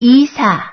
이사.